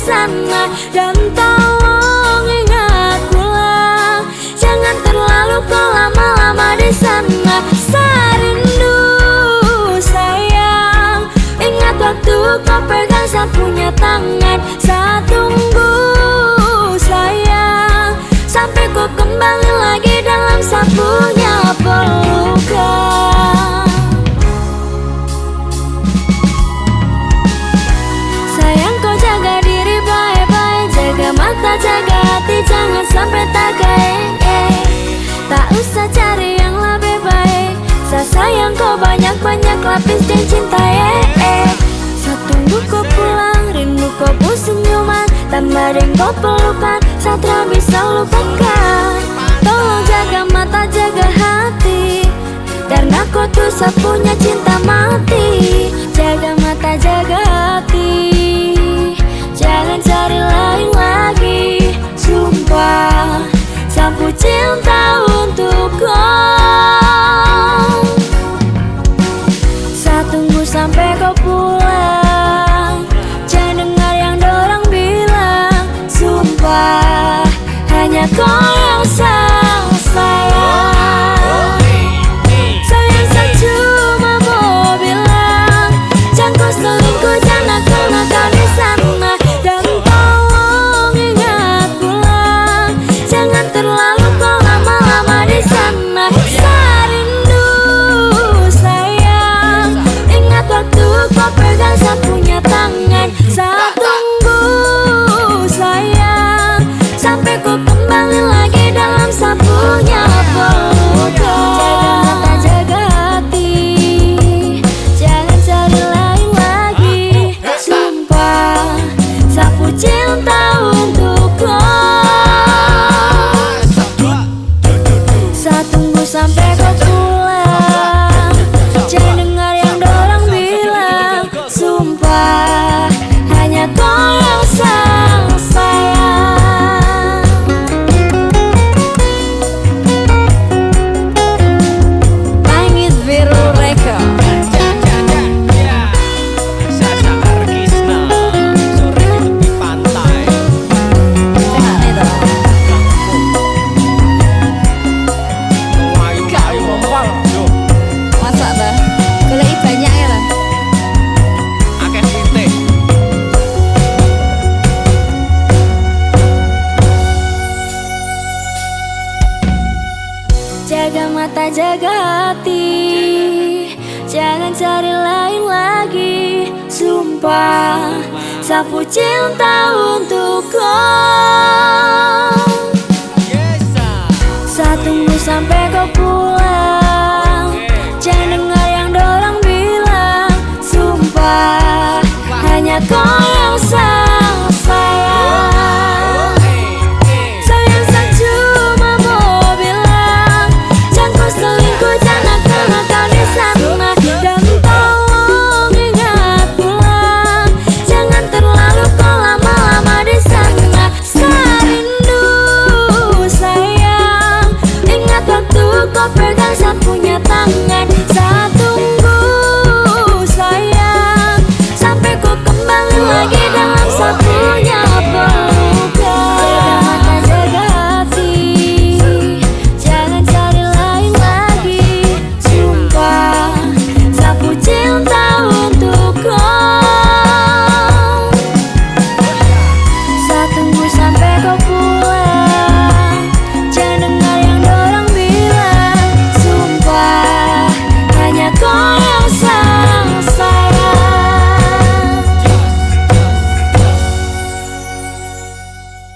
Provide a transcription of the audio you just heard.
sana dan kau pelukan Saat bisa selalu lupakan. Tolong jaga mata, jaga hati. Karena kau tuh punya cinta mati. Jaga mata, jaga hati Jaga mata, jaga hati. Jangan cari lain lagi. Sumpah Sapu cinta untukku. Satu sampai kau